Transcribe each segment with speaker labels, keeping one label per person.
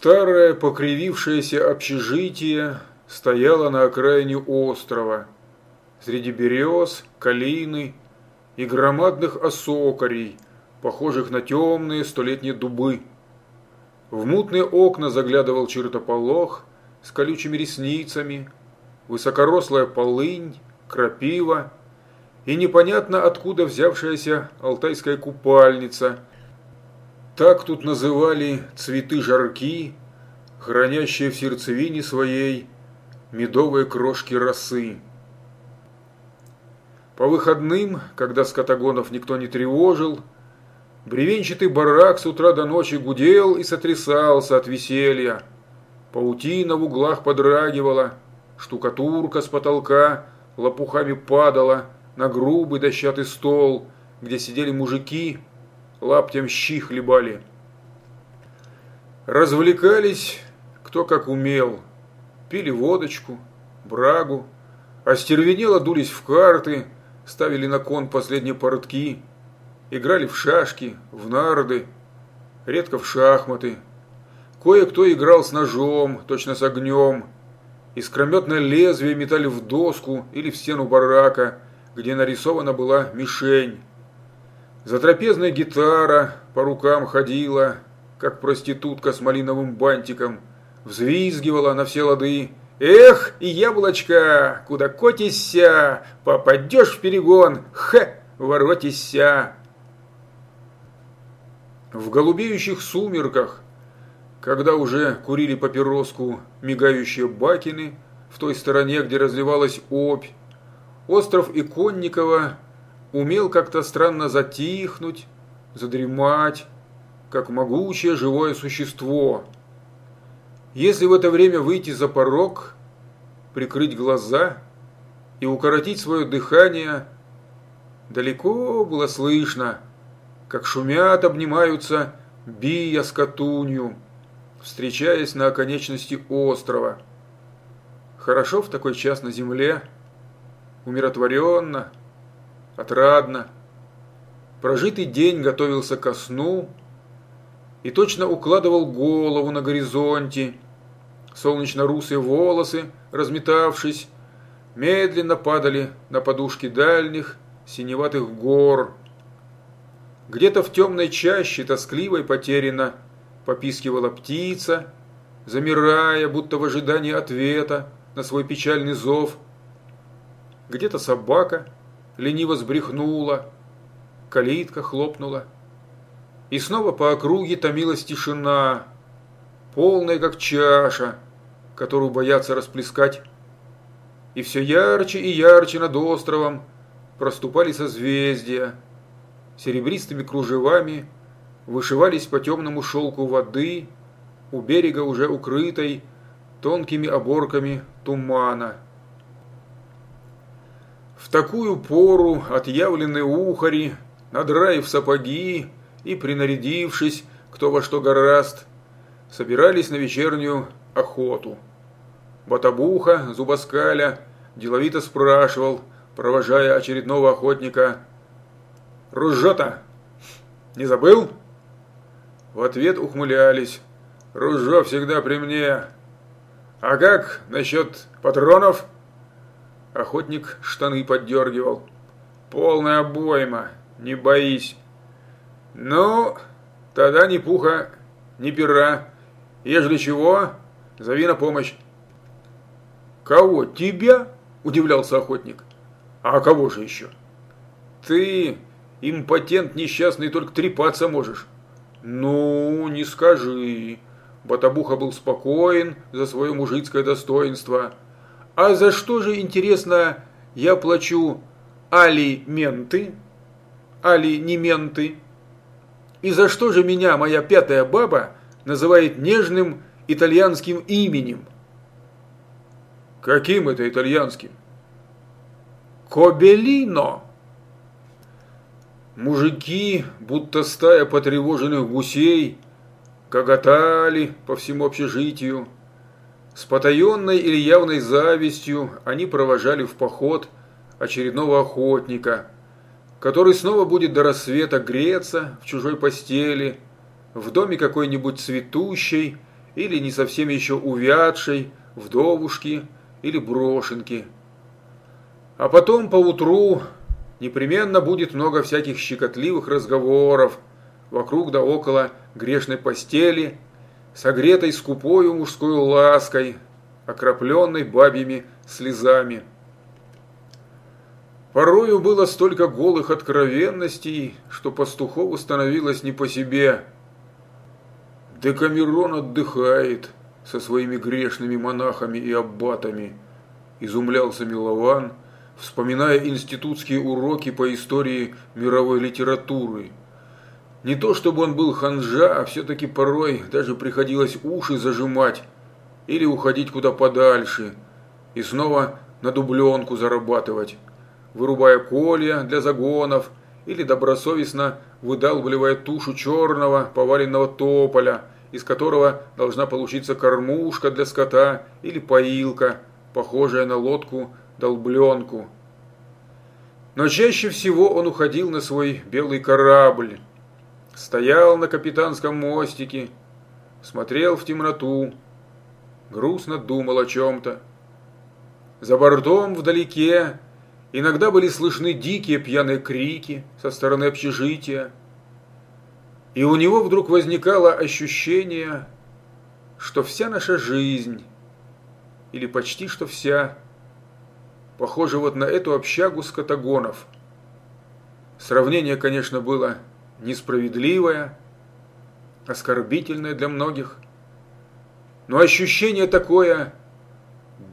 Speaker 1: Старое покривившееся общежитие стояло на окраине острова, среди берез, калины и громадных осокорей, похожих на темные столетние дубы. В мутные окна заглядывал чертополох с колючими ресницами, высокорослая полынь, крапива и непонятно откуда взявшаяся алтайская купальница – так тут называли цветы жарки, хранящие в сердцевине своей медовые крошки росы. По выходным, когда скотогонов никто не тревожил, бревенчатый барак с утра до ночи гудел и сотрясался от веселья. Паутина в углах подрагивала, штукатурка с потолка лопухами падала на грубый дощатый стол, где сидели мужики лаптем щи хлебали. Развлекались кто как умел. Пили водочку, брагу, остервенело дулись в карты, ставили на кон последние портки, играли в шашки, в нарды, редко в шахматы. Кое-кто играл с ножом, точно с огнем. Искрометное лезвие метали в доску или в стену барака, где нарисована была мишень. Затрапезная гитара по рукам ходила, как проститутка с малиновым бантиком, взвизгивала на все лады. «Эх, яблочко, куда котися, попадешь в перегон, хе, воротися!» В голубеющих сумерках, когда уже курили папироску мигающие бакины в той стороне, где разливалась опь, остров Иконникова умел как-то странно затихнуть, задремать, как могучее живое существо. Если в это время выйти за порог, прикрыть глаза и укоротить свое дыхание, далеко было слышно, как шумят, обнимаются бия с катунью, встречаясь на оконечности острова. Хорошо в такой час на земле, умиротворенно, отрадно. Прожитый день готовился ко сну и точно укладывал голову на горизонте. Солнечно-русые волосы, разметавшись, медленно падали на подушки дальних синеватых гор. Где-то в темной чаще тоскливо и потерянно попискивала птица, замирая, будто в ожидании ответа на свой печальный зов. Где-то собака – лениво сбрехнула, калитка хлопнула. И снова по округе томилась тишина, полная как чаша, которую боятся расплескать. И все ярче и ярче над островом проступали созвездия. Серебристыми кружевами вышивались по темному шелку воды, у берега уже укрытой тонкими оборками тумана. В такую пору отъявленные ухари, надраив сапоги и принарядившись, кто во что гораст, собирались на вечернюю охоту. Батабуха, зубоскаля, деловито спрашивал, провожая очередного охотника, «Ружжо-то не забыл?» В ответ ухмылялись, «Ружжо всегда при мне. А как насчет патронов?» Охотник штаны поддергивал. Полная обойма, не боись. Ну, тогда ни пуха, ни пера. Ежели чего, зови на помощь. Кого? Тебя? Удивлялся охотник. А кого же еще? Ты, импотент несчастный, только трепаться можешь. Ну, не скажи. Батабуха был спокоен за свое мужицкое достоинство. А за что же, интересно, я плачу алименты, алименты? И за что же меня моя пятая баба называет нежным итальянским именем? Каким это итальянским? Кобелино. Мужики, будто стая потревоженных гусей, гоготали по всему общежитию. С потаенной или явной завистью они провожали в поход очередного охотника, который снова будет до рассвета греться в чужой постели, в доме какой-нибудь цветущей или не совсем еще увядшей вдовушки или брошенки. А потом поутру непременно будет много всяких щекотливых разговоров вокруг да около грешной постели, согретой скупою мужской лаской, окропленной бабьими слезами. Порою было столько голых откровенностей, что пастухову становилось не по себе. Декамерон отдыхает со своими грешными монахами и аббатами, изумлялся Милован, вспоминая институтские уроки по истории мировой литературы. Не то чтобы он был ханжа, а все-таки порой даже приходилось уши зажимать или уходить куда подальше и снова на дубленку зарабатывать вырубая колья для загонов или добросовестно выдалбливая тушу черного поваленного тополя, из которого должна получиться кормушка для скота или поилка, похожая на лодку-долбленку. Но чаще всего он уходил на свой белый корабль, стоял на капитанском мостике, смотрел в темноту, грустно думал о чем-то. За бортом вдалеке Иногда были слышны дикие пьяные крики со стороны общежития, и у него вдруг возникало ощущение, что вся наша жизнь, или почти что вся, похожа вот на эту общагу скотагонов. Сравнение, конечно, было несправедливое, оскорбительное для многих, но ощущение такое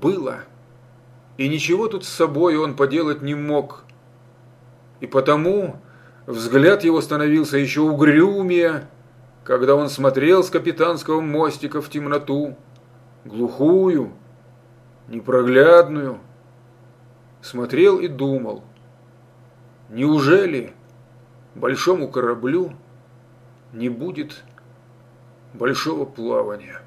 Speaker 1: было – и ничего тут с собой он поделать не мог. И потому взгляд его становился еще угрюмее, когда он смотрел с капитанского мостика в темноту, глухую, непроглядную, смотрел и думал, неужели большому кораблю не будет большого плавания?